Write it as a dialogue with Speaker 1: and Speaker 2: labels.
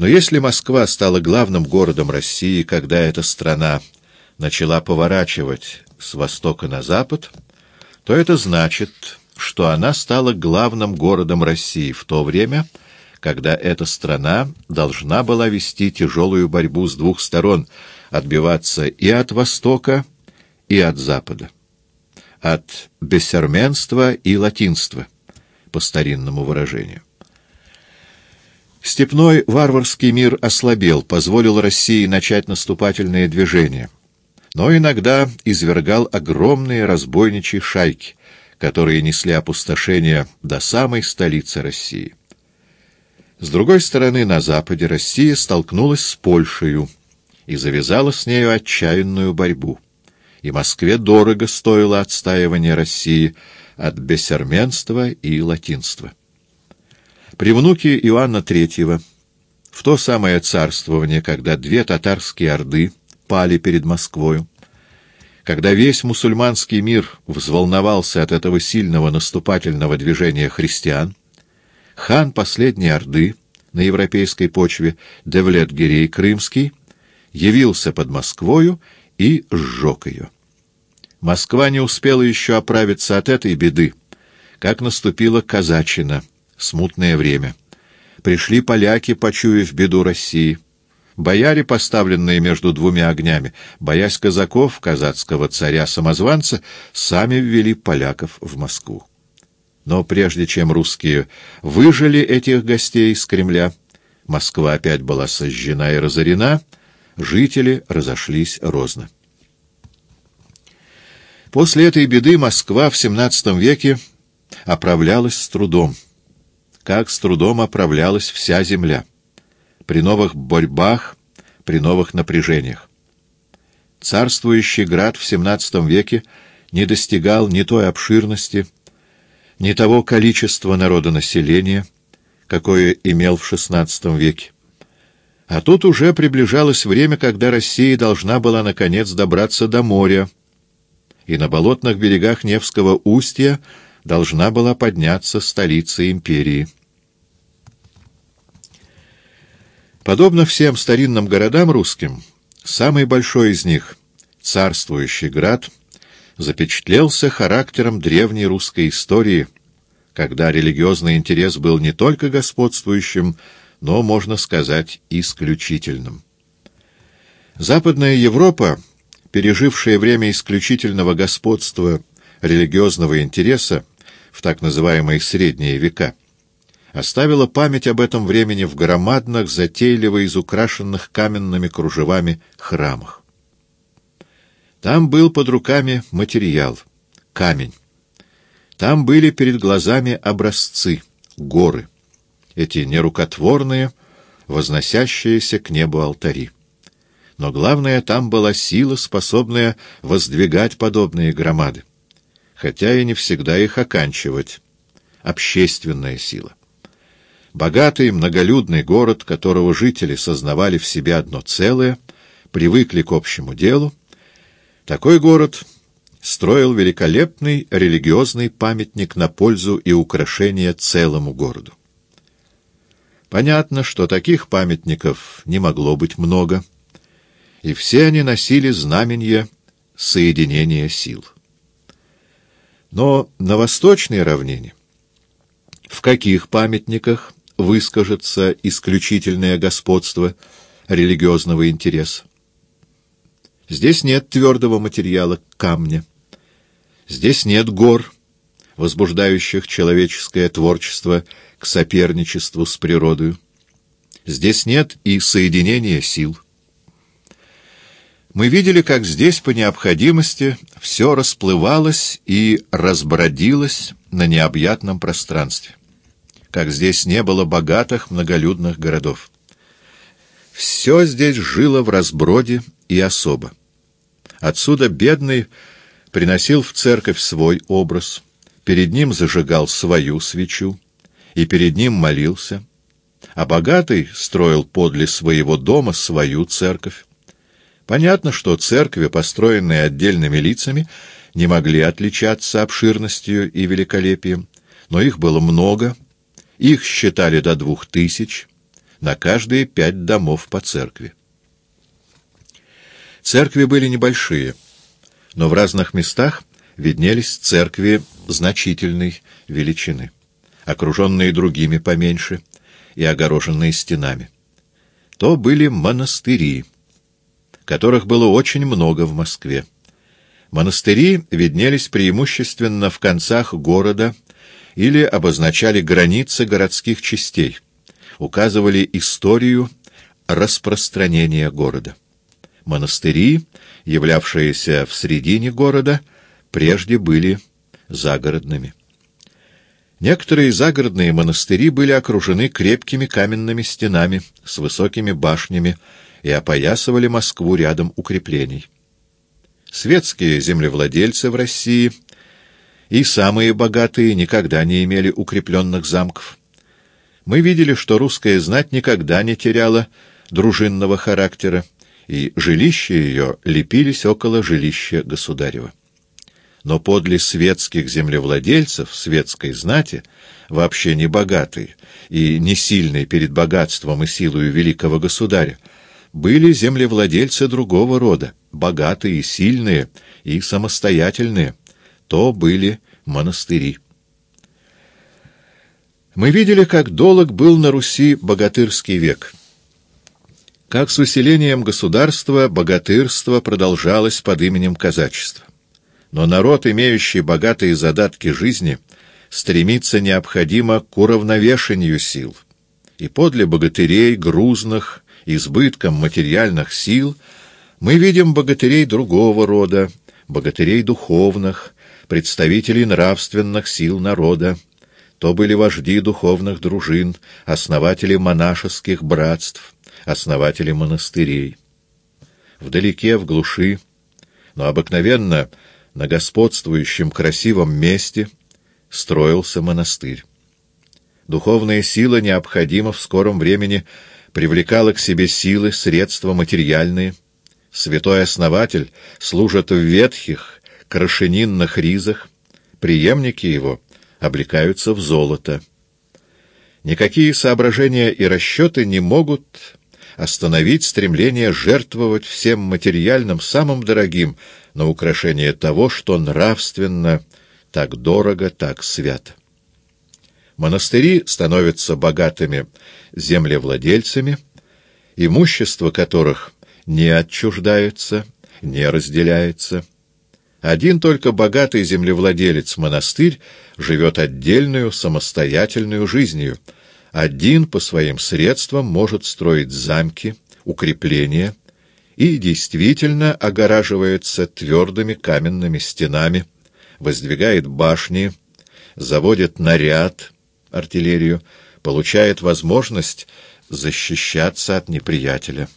Speaker 1: Но если Москва стала главным городом России, когда эта страна начала поворачивать с востока на запад, то это значит, что она стала главным городом России в то время, когда эта страна должна была вести тяжелую борьбу с двух сторон, отбиваться и от востока, и от запада, от бессерменства и латинства, по старинному выражению. Степной варварский мир ослабел, позволил России начать наступательные движения, но иногда извергал огромные разбойничьи шайки, которые несли опустошение до самой столицы России. С другой стороны, на западе Россия столкнулась с Польшей и завязала с нею отчаянную борьбу. И Москве дорого стоило отстаивание России от бессерменства и латинства. При внуке Иоанна III, в то самое царствование, когда две татарские орды пали перед Москвою, когда весь мусульманский мир взволновался от этого сильного наступательного движения христиан, хан последней Орды на европейской почве Девлет-Гирей Крымский явился под Москвою и сжег ее. Москва не успела еще оправиться от этой беды, как наступила казачина, смутное время. Пришли поляки, почуяв беду России — Бояре, поставленные между двумя огнями, боясь казаков, казацкого царя-самозванца, сами ввели поляков в Москву. Но прежде чем русские выжили этих гостей из Кремля, Москва опять была сожжена и разорена, жители разошлись розно. После этой беды Москва в XVII веке оправлялась с трудом, как с трудом оправлялась вся земля при новых борьбах, при новых напряжениях. Царствующий град в XVII веке не достигал ни той обширности, ни того количества народонаселения, какое имел в XVI веке. А тут уже приближалось время, когда Россия должна была наконец добраться до моря, и на болотных берегах Невского устья должна была подняться столица империи. Подобно всем старинным городам русским, самый большой из них, царствующий град, запечатлелся характером древней русской истории, когда религиозный интерес был не только господствующим, но, можно сказать, исключительным. Западная Европа, пережившая время исключительного господства религиозного интереса в так называемые средние века, оставила память об этом времени в громадных, затейливо изукрашенных каменными кружевами храмах. Там был под руками материал, камень. Там были перед глазами образцы, горы, эти нерукотворные, возносящиеся к небу алтари. Но главное, там была сила, способная воздвигать подобные громады, хотя и не всегда их оканчивать, общественная сила. Богатый, многолюдный город, которого жители сознавали в себе одно целое, привыкли к общему делу, такой город строил великолепный религиозный памятник на пользу и украшение целому городу. Понятно, что таких памятников не могло быть много, и все они носили знаменье соединения сил. Но на восточной равнине в каких памятниках выскажется исключительное господство религиозного интереса. Здесь нет твердого материала камня. Здесь нет гор, возбуждающих человеческое творчество к соперничеству с природой. Здесь нет и соединения сил. Мы видели, как здесь по необходимости все расплывалось и разбродилось на необъятном пространстве как здесь не было богатых многолюдных городов. Все здесь жило в разброде и особо. Отсюда бедный приносил в церковь свой образ, перед ним зажигал свою свечу и перед ним молился, а богатый строил подле своего дома свою церковь. Понятно, что церкви, построенные отдельными лицами, не могли отличаться обширностью и великолепием, но их было много — их считали до двух тысяч, на каждые пять домов по церкви. Церкви были небольшие, но в разных местах виднелись церкви значительной величины, окруженные другими поменьше и огороженные стенами. То были монастыри, которых было очень много в Москве. Монастыри виднелись преимущественно в концах города или обозначали границы городских частей, указывали историю распространения города. Монастыри, являвшиеся в середине города, прежде были загородными. Некоторые загородные монастыри были окружены крепкими каменными стенами с высокими башнями и опоясывали Москву рядом укреплений. Светские землевладельцы в России и самые богатые никогда не имели укрепленных замков. Мы видели, что русская знать никогда не теряла дружинного характера, и жилища ее лепились около жилища государева. Но подле светских землевладельцев, светской знати, вообще не богатые и не сильные перед богатством и силою великого государя, были землевладельцы другого рода, богатые, сильные и самостоятельные. То были монастыри. Мы видели, как долг был на Руси богатырский век — как с усилением государства богатырство продолжалось под именем казачества. Но народ, имеющий богатые задатки жизни, стремится необходимо к уравновешению сил. И подле богатырей грузных, избытком материальных сил, мы видим богатырей другого рода, богатырей духовных, представителей нравственных сил народа. То были вожди духовных дружин, основатели монашеских братств, основатели монастырей. Вдалеке, в глуши, но обыкновенно на господствующем красивом месте строился монастырь. Духовная сила необходимо в скором времени привлекала к себе силы, средства материальные. Святой основатель служит в ветхих, крашенинных ризах, преемники его облекаются в золото. Никакие соображения и расчеты не могут остановить стремление жертвовать всем материальным, самым дорогим, на украшение того, что нравственно так дорого, так свято. Монастыри становятся богатыми землевладельцами, имущество которых не отчуждается, не разделяется. Один только богатый землевладелец-монастырь живет отдельную самостоятельную жизнью — один по своим средствам может строить замки, укрепления и действительно огораживается твердыми каменными стенами, воздвигает башни, заводит наряд, артиллерию, получает возможность защищаться от неприятеля.